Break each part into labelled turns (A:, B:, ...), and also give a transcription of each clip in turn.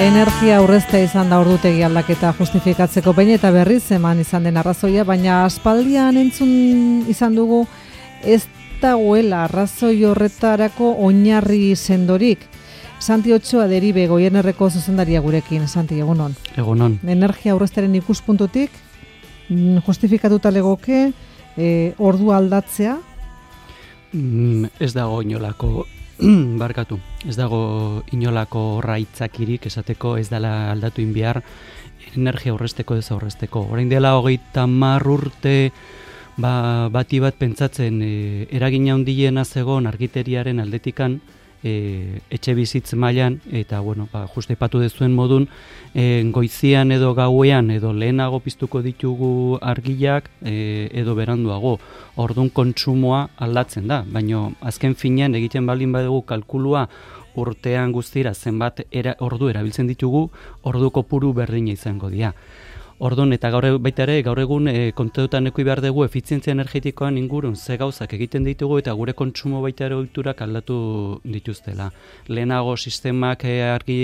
A: Energia aurrezte izan da ordutegi aldaketa justifikatzeko baina eta berriz eman izan den arrazoia, baina aspaldian entzun izan dugu ez dagoela arrazoi horretarako oinarri sendorik. Santi Ochoa deribe goienerreko zuzendaria gurekin, Santi, egunon.
B: Egunon.
A: Energia aurrezteren ikuspuntutik, mm, justifikatuta legoke, e, ordu aldatzea?
B: Mm, ez dago inolako, barkatu, ez dago inolako raitzakirik esateko ez dela aldatu inbiar energia aurrezteko ez aurrezteko. Orain dela hogeita mar urte ba, bati bat pentsatzen e, eragina handiena zegoen argiteriaren aldetikan, e, etxe bizitz mailan eta bueno, ba, juste ipatu dezuen modun e, goizian edo gauean edo lehenago piztuko ditugu argiak e, edo beranduago. Ordun kontsumoa aldatzen da baino azken finean egiten baldin badugu kalkulua urtean guztira zenbat era, ordu erabiltzen ditugu ordu kopuru berdina izango dira Orduan, eta gaur baita ere, gaur egun e, kontedutan eko behar dugu efizientzia energetikoan ingurun ze gauzak egiten ditugu eta gure kontsumo baita ere ohiturak aldatu dituztela. Lehenago sistemak e, argi,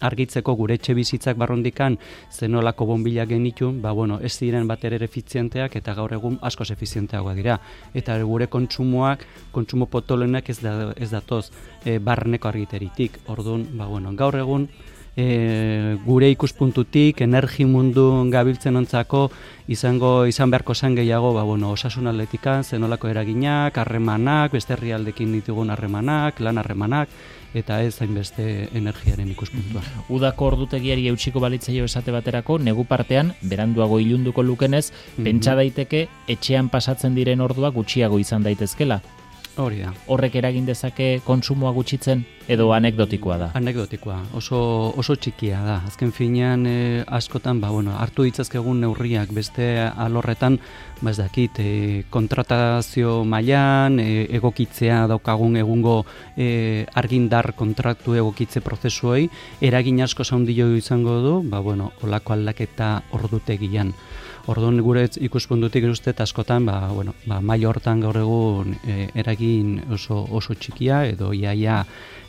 B: argitzeko gure etxe bizitzak barrondikan zenolako bonbilak genitun, ba bueno, ez ziren bat ere efizienteak eta gaur egun askoz efizienteagoa dira. Eta gure kontsumoak, kontsumo potolenak ez, da, ez datoz e, barneko argiteritik. Orduan, ba bueno, gaur egun e, gure ikuspuntutik energi mundu gabiltzen ontzako izango izan beharko zen gehiago ba, bueno, osasun atletikan zenolako eraginak, harremanak, beste herrialdekin ditugun harremanak, lan harremanak eta ez hainbeste energiaren ikuspuntua.
C: Udako ordutegiari eutxiko balitzaio esate baterako, negu partean, beranduago ilunduko lukenez, mm pentsa daiteke etxean pasatzen diren ordua gutxiago izan daitezkela.
B: Hori da.
C: Horrek eragin dezake kontsumoa gutxitzen edo anekdotikoa da.
B: Anekdotikoa, oso, oso txikia da. Azken finean eh, askotan, ba, bueno, hartu ditzazkegun neurriak beste alorretan, ba ez dakit, e, kontratazio mailan e, egokitzea daukagun egungo e, argindar kontraktu egokitze prozesuei, eragin asko zaundio izango du, ba, bueno, olako aldaketa ordutegian. Orduan gure ikuspuntutik uste askotan ba, bueno, ba, mai hortan gaur egun e, eragin oso, oso txikia edo iaia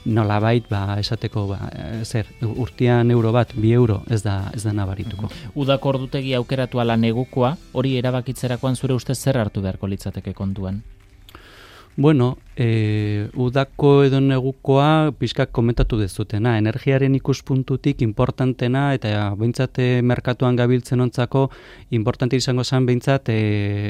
B: nolabait ba, esateko ba, zer urtean euro bat, bi euro ez da ez da nabarituko.
C: Udako ordutegi aukeratu ala negukoa, hori erabakitzerakoan zure ustez zer hartu beharko litzateke kontuan?
B: Bueno, e, udako edo negukoa pixkak komentatu dezutena. Energiaren ikuspuntutik importantena eta behintzate merkatuan gabiltzen ontzako importante izango zen behintzat e,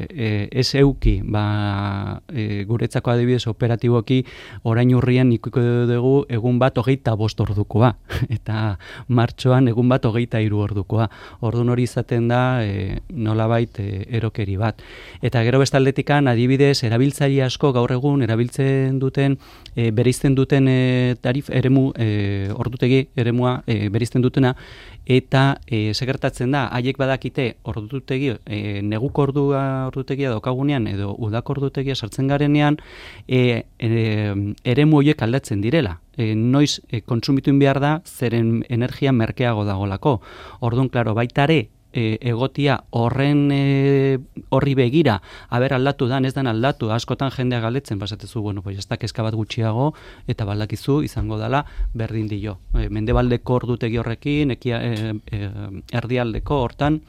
B: e, ez euki ba, e, guretzako adibidez operatiboki orain urrian ikuko dugu egun bat hogeita bost ordukoa eta martxoan egun bat hogeita iru ordukoa. Ordun hori izaten da e, nolabait e, erokeri bat. Eta gero bestaldetikan adibidez erabiltzaile asko gaur egun erabiltzen duten e, bereizten duten e, tarif eremu e, ordutegi eremua e, bereizten dutena eta e, segertatzen da haiek badakite ordutegi e, neguko ordua ordutegia daukagunean edo udako ordutegia sartzen garenean e, e, eremu horiek aldatzen direla e, noiz e, kontsumitu behar da zeren energia merkeago dagolako. Orduan, klaro, baitare e, egotia horren e, horri begira, haber aldatu da, ez dan aldatu, askotan jendea galdetzen, basatezu, bueno, pues ez da kezka bat gutxiago, eta baldakizu izango dela berdin dio. E, mendebaldeko ordutegi horrekin, ekia, e, e, erdialdeko hortan,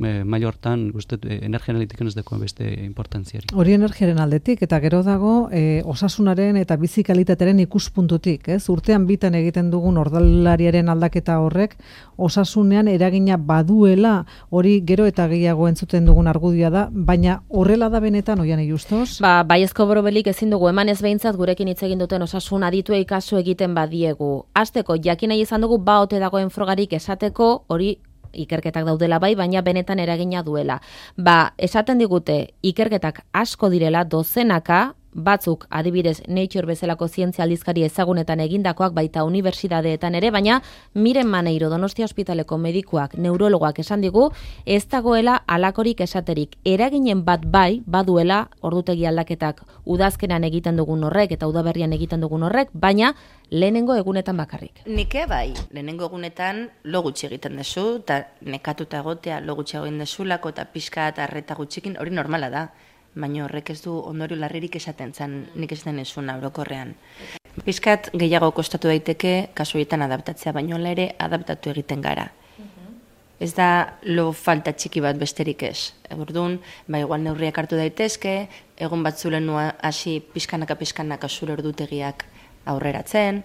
B: e, mailo hortan guztet e, energia ez deko beste importantziari.
A: Hori energiaren aldetik eta gero dago e, osasunaren eta bizikalitatearen ikuspuntutik, ez? Urtean bitan egiten dugun ordalariaren aldaketa horrek osasunean eragina baduela hori gero eta gehiago entzuten dugun argudioa da, baina horrela da benetan oian justoz?
D: Ba, baiezko borobelik ezin dugu eman ez behintzat gurekin hitz egin duten osasun adituei kasu egiten badiegu. Azteko, jakin nahi izan dugu ba ote dagoen frogarik esateko hori ikerketak daudela bai, baina benetan eragina duela. Ba, esaten digute, ikerketak asko direla, dozenaka, batzuk adibidez Nature bezalako zientzia aldizkari ezagunetan egindakoak baita unibertsitateetan ere, baina miren maneiro Donostia Ospitaleko medikuak, neurologoak esan digu, ez dagoela alakorik esaterik. Eraginen bat bai, baduela ordutegi aldaketak udazkenan egiten dugun horrek eta udaberrian egiten dugun horrek, baina lehenengo egunetan bakarrik.
E: Nike bai, lehenengo egunetan lo gutxi egiten dezu, eta nekatuta egotea lo gutxi egin dezulako eta pixka eta arreta gutxikin, hori normala da baina horrek ez du ondorio larririk esaten zen nik ez den esuna orokorrean. Piskat gehiago kostatu daiteke kasuetan adaptatzea, baino ere adaptatu egiten gara. Ez da lo falta txiki bat besterik ez. Orduan, ba igual neurriak hartu daitezke, egun batzulen nua hasi pizkanaka pizkanaka zure ordutegiak aurreratzen.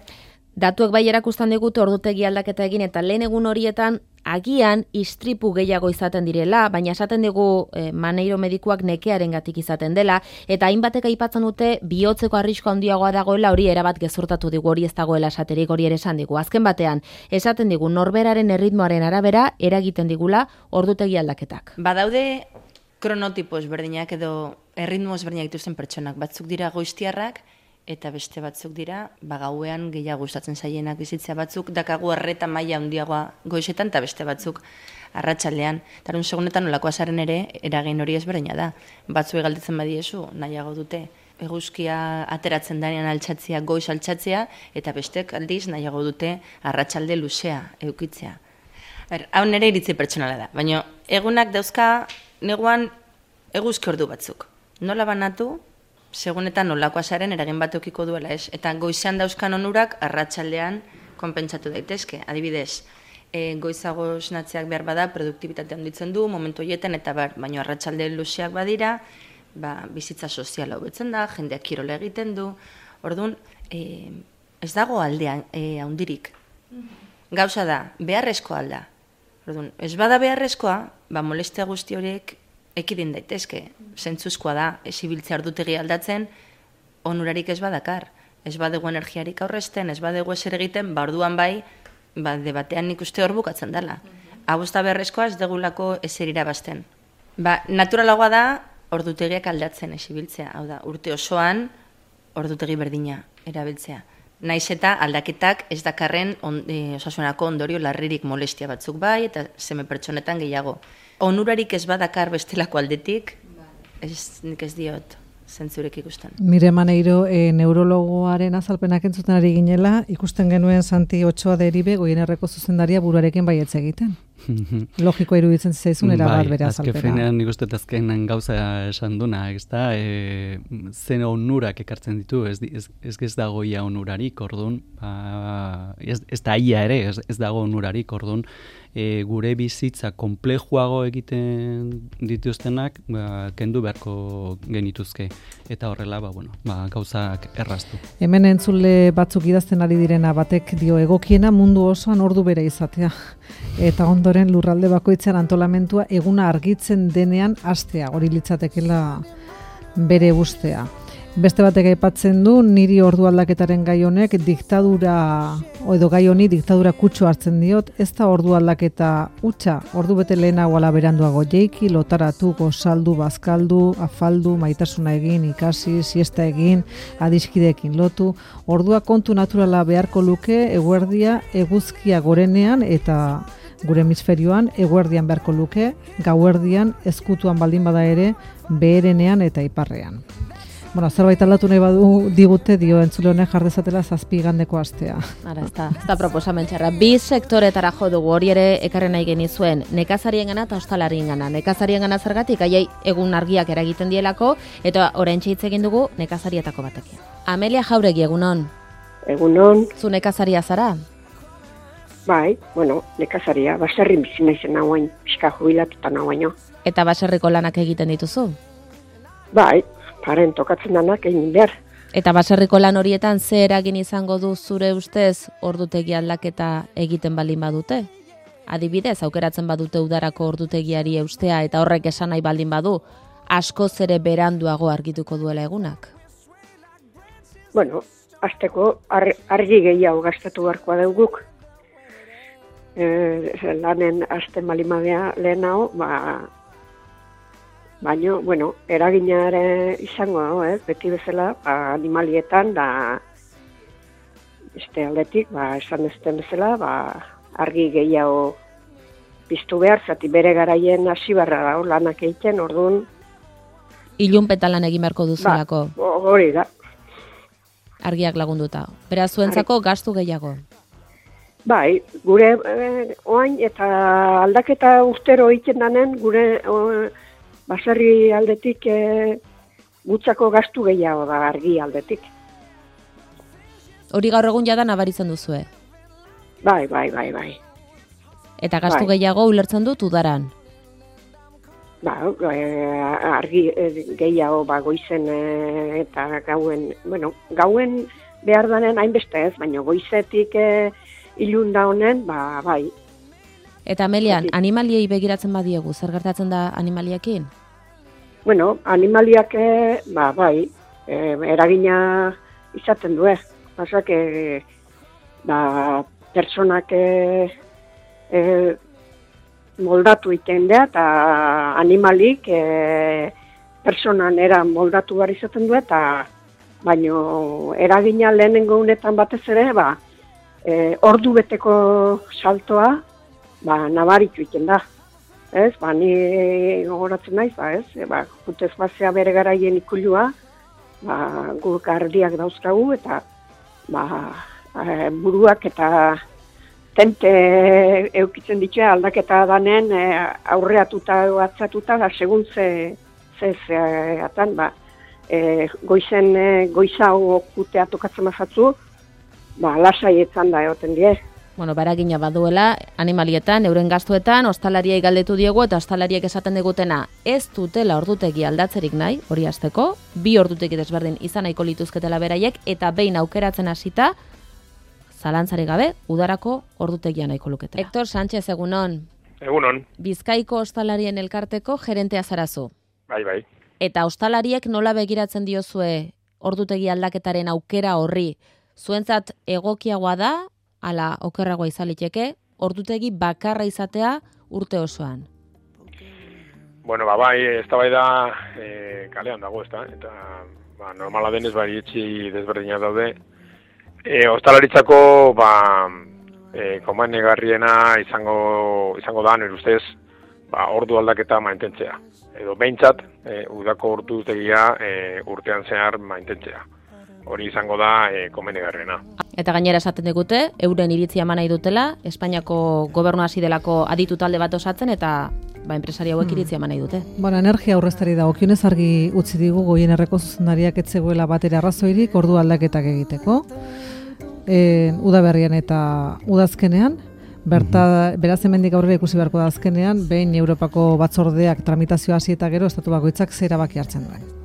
D: Datuek bai erakustan digute ordutegi aldaketa egin eta lehen egun horietan agian istripu gehiago izaten direla, baina esaten digu e, maneiro medikuak nekearengatik izaten dela, eta hainbatek aipatzen dute bihotzeko arrisko handiagoa dagoela hori erabat gezurtatu digu hori ez dagoela esaterik hori ere esan digu. Azken batean, esaten digu norberaren erritmoaren arabera eragiten digula ordutegi aldaketak.
E: Badaude kronotipo ezberdinak edo erritmo ezberdinak dituzten pertsonak. Batzuk dira goiztiarrak, eta beste batzuk dira, ba gauean gehiago gustatzen zaienak bizitzea batzuk, dakagu arreta maila handiagoa goizetan, eta beste batzuk arratsaldean. Tarun segunetan nolako azaren ere, eragin hori ezberdina da. Batzu galdetzen badiezu, nahiago dute, eguzkia ateratzen danean altxatzea, goiz altxatzea, eta bestek aldiz nahiago dute arratsalde luzea, eukitzea. Ber, hau nere iritzi pertsonala da, baina egunak dauzka neguan eguzki ordu batzuk. Nola banatu, segunetan nolako azaren eragin bat eukiko duela ez. Eta goizean dauzkan onurak arratsaldean konpentsatu daitezke. Adibidez, e, goizago esnatzeak behar bada produktibitate handitzen du, momentu horietan eta bar, baino arratsalde luzeak badira, ba, bizitza soziala hobetzen da, jendeak kirola egiten du. Orduan, e, ez dago aldean e, handirik. Gauza da, beharrezko alda. Orduan, ez bada beharrezkoa, ba, molestia guzti horiek ekidin daitezke. Zentzuzkoa da, esibiltze ardutegi aldatzen, onurarik ez badakar. Ez badegu energiarik aurrezten, ez badegu eser egiten, ba orduan bai, ba debatean nik uste hor bukatzen dela. Hau ez da beharrezkoa ez degulako eser irabazten. Ba, naturalagoa da, ordutegiak aldatzen esibiltzea. Hau da, urte osoan, ordutegi berdina erabiltzea. Naiz eta aldaketak ez dakarren on, e, osasunako ondorio larririk molestia batzuk bai, eta zeme pertsonetan gehiago. Onurarik ez badakar bestelako aldetik, ez, nik ez diot zentzurek ikusten.
A: Mire maneiro, e, neurologoaren azalpenak entzuten ari ginela, ikusten genuen Santi Otsoa deribe, goienerreko zuzendaria buruarekin baietze egiten. Logikoa iruditzen zaizun era bat bere azalpena.
B: Bai, azken nik uste azkenan gauza esan duna, ez da, e, zen onurak ekartzen ditu, ez, ez, ez, ez dago ia onurarik, orduan, ba, ez, ez da ia ere, ez, ez dago onurarik, orduan, e, gure bizitza komplejuago egiten dituztenak ba, kendu beharko genituzke eta horrela ba, bueno, ba, gauzak erraztu.
A: Hemen entzule batzuk idazten ari direna batek dio egokiena mundu osoan ordu bere izatea eta ondoren lurralde bakoitzan antolamentua eguna argitzen denean astea hori litzatekela bere bustea. Beste batek aipatzen du niri ordu aldaketaren gai honek diktadura edo gai honi diktadura kutxo hartzen diot, ez da ordu aldaketa utxa, ordu bete lehenago ala beranduago jeiki, lotaratu, gozaldu, bazkaldu, afaldu, maitasuna egin, ikasi, siesta egin, adiskidekin lotu, ordua kontu naturala beharko luke eguerdia eguzkia gorenean eta gure hemisferioan eguerdian beharko luke, gauerdian ezkutuan baldin bada ere beherenean eta iparrean. Bueno, zerbait aldatu nahi badu digute dio entzule honek jardezatela zazpi gandeko astea.
D: Ara, ez da, ez da proposamen txarra. Bi sektoretara jo dugu hori ere ekarren nahi genizuen. Nekazarien gana eta ostalarien gana. Nekazarien gana zergatik, aiei egun argiak eragiten dielako, eta orain hitz egin dugu nekazarietako batekin. Amelia Jauregi egunon.
F: Egunon.
D: Zu nekazaria zara?
F: Bai, bueno, nekazaria, baserri bizi naizen nagoen, pixka jubilatuta nagoen.
D: Eta baserriko lanak egiten dituzu?
F: Bai, paren tokatzen danak egin behar.
D: Eta baserriko lan horietan ze eragin izango du zure ustez ordutegi aldaketa egiten baldin badute? Adibidez, aukeratzen badute udarako ordutegiari eustea eta horrek esan nahi baldin badu, asko zere beranduago argituko duela egunak?
F: Bueno, azteko argi gehiago gastatu beharkoa dauguk. E, lanen azten balimadea lehenago, ba, Baina, bueno, eraginare izango dago, eh? beti bezala, ba, animalietan, da, beste aldetik, ba, esan ezten bezala, ba, argi gehiago piztu behar, zati bere garaien hasi barra da, lanak egiten, orduan.
D: Ilun petalan egin beharko duzulako.
F: Ba, hori da.
D: Argiak lagunduta. Beraz, zuentzako gastu gehiago.
F: Bai, gure eh, oain eta aldaketa ustero egiten danen, gure baserri aldetik e, gutzako gastu gehiago da argi aldetik.
D: Hori gaur egun jada nabaritzen duzue.
F: Bai, bai, bai, bai.
D: Eta gastu
F: Bai.
D: gehiago ulertzen dut udaran.
F: Ba, e, argi e, gehiago ba, goizen e, eta gauen, bueno, gauen behar danen hainbeste ez, baina goizetik e, ilunda honen, ba, bai,
D: Eta Melian,
F: Bai.
D: animaliei begiratzen badiegu, zer gertatzen da animaliekin?
F: Bueno, animaliak, eh, ba, bai, e, eragina izaten du, eh. Pasak, e, ba, personak e, e, moldatu iten da, eta animalik e, personan era moldatu behar izaten du, eta baino eragina lehenengo unetan batez ere, ba, e, ordu beteko saltoa, ba, nabaritu iten da. Ez, ba, ni gogoratzen naiz, ba, ez, e, ba, jutez bazea bere garaien ikulua, ba, guk ardiak dauzkagu, eta, ba, e, buruak eta tente eukitzen ditu aldaketa danen e, aurreatuta atzatuta, da, segun ze, ze, ze atan, ba, e, goizen e, goiza okutea tokatzen mazatzu, ba, lasai etzan da egoten die.
D: Bueno, baragina baduela, animalietan, euren gastuetan, ostalariai galdetu diegu eta ostalariek esaten digutena ez dutela ordutegi aldatzerik nahi, hori hasteko, bi ordutegi desberdin izan nahiko lituzketela beraiek, eta behin aukeratzen hasita, zalantzarik gabe, udarako ordutegia nahiko luketela. Hector Sánchez, egunon,
G: Egunon,
D: Bizkaiko ostalarien elkarteko gerentea zarazu.
G: bai, bai.
D: Eta ostalariek nola begiratzen diozue ordutegi aldaketaren aukera horri? Zuentzat egokiagoa da, ala okerragoa izaliteke, ordutegi bakarra izatea urte osoan.
G: Bueno, ba, bai, ez da bai da e, kalean dago, ez da, eta ba, normala denez bai etxi desberdinak daude. E, ostalaritzako, ba, e, komanegarriena izango, izango da, nire ustez, ba, ordu aldaketa mantentzea. Edo behintzat, e, udako ordu tegia e, urtean zehar mantentzea. Hori izango da e, komenegarriena.
D: Eta gainera esaten digute, euren iritzia eman nahi dutela, Espainiako gobernu hasi delako aditu talde bat osatzen, eta ba, enpresari hauek
A: Hmm.
D: iritzia eman nahi dute.
A: Bueno, energia aurreztari dagokionez argi utzi digu goien erreko zuzendariak etzegoela batera arrazoirik ordu aldaketak egiteko. E, udaberrian eta udazkenean, berta, beraz hemendik aurrera ikusi beharko da azkenean, behin Europako batzordeak tramitazioa hasi eta gero estatu bakoitzak zer erabaki hartzen duen.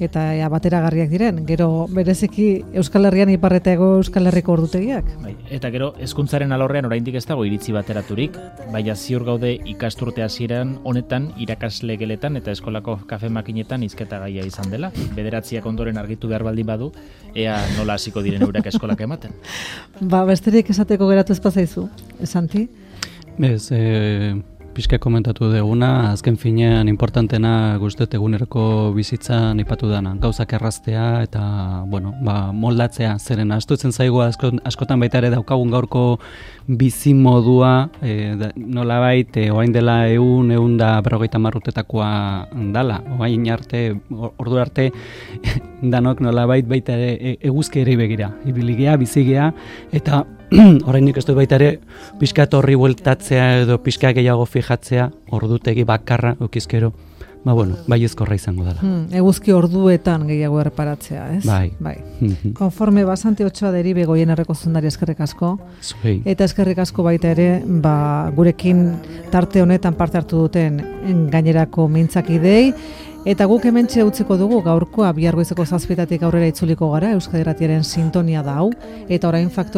A: Eta ea bateragarriak diren, gero bereziki Euskal Herrian iparreta ego Euskal Herriko ordutegiak.
C: Bai, eta gero hezkuntzaren alorrean oraindik ez dago iritzi bateraturik, baina ziur gaude ikasturte hasieran honetan irakasle geletan eta eskolako kafe makinetan izketa gaia izan dela. Bederatziak ondoren argitu behar baldin badu, ea nola hasiko diren eurak eskolak ematen.
A: Ba, besterik esateko geratu ez bazaizu, esanti?
B: Ez, e, pixka komentatu deguna, azken finean importantena guztet eguneroko bizitzan ipatu dana. Gauzak erraztea eta, bueno, ba, moldatzea, zeren astutzen zaigu asko, askotan baita ere daukagun gaurko bizi modua, e, da, nolabait, e, orain dela eun, eun da berrogeita marrutetakoa dala. Oain arte, or- ordu arte, danok nolabait baita ere e, eguzkeri begira. Ibiligea, bizigea, eta orainik ez dut baita ere pixkat horri bueltatzea edo pixka gehiago fijatzea, ordutegi bakarra ukizkero, ba bueno, bai ezkorra izango dela.
A: Hmm, eguzki orduetan gehiago erreparatzea, ez?
B: Bai.
A: bai.
B: Mhm.
A: Konforme basante otsoa deribe goien erreko zundari eskerrik asko.
B: Zuei.
A: Eta eskerrik asko baita ere, ba, gurekin tarte honetan parte hartu duten gainerako mintzakidei. Eta guk hementxe utziko dugu gaurkoa bihargoizeko zazpitatik aurrera itzuliko gara, Euskadi Ratiaren sintonia da hau. Eta orain faktor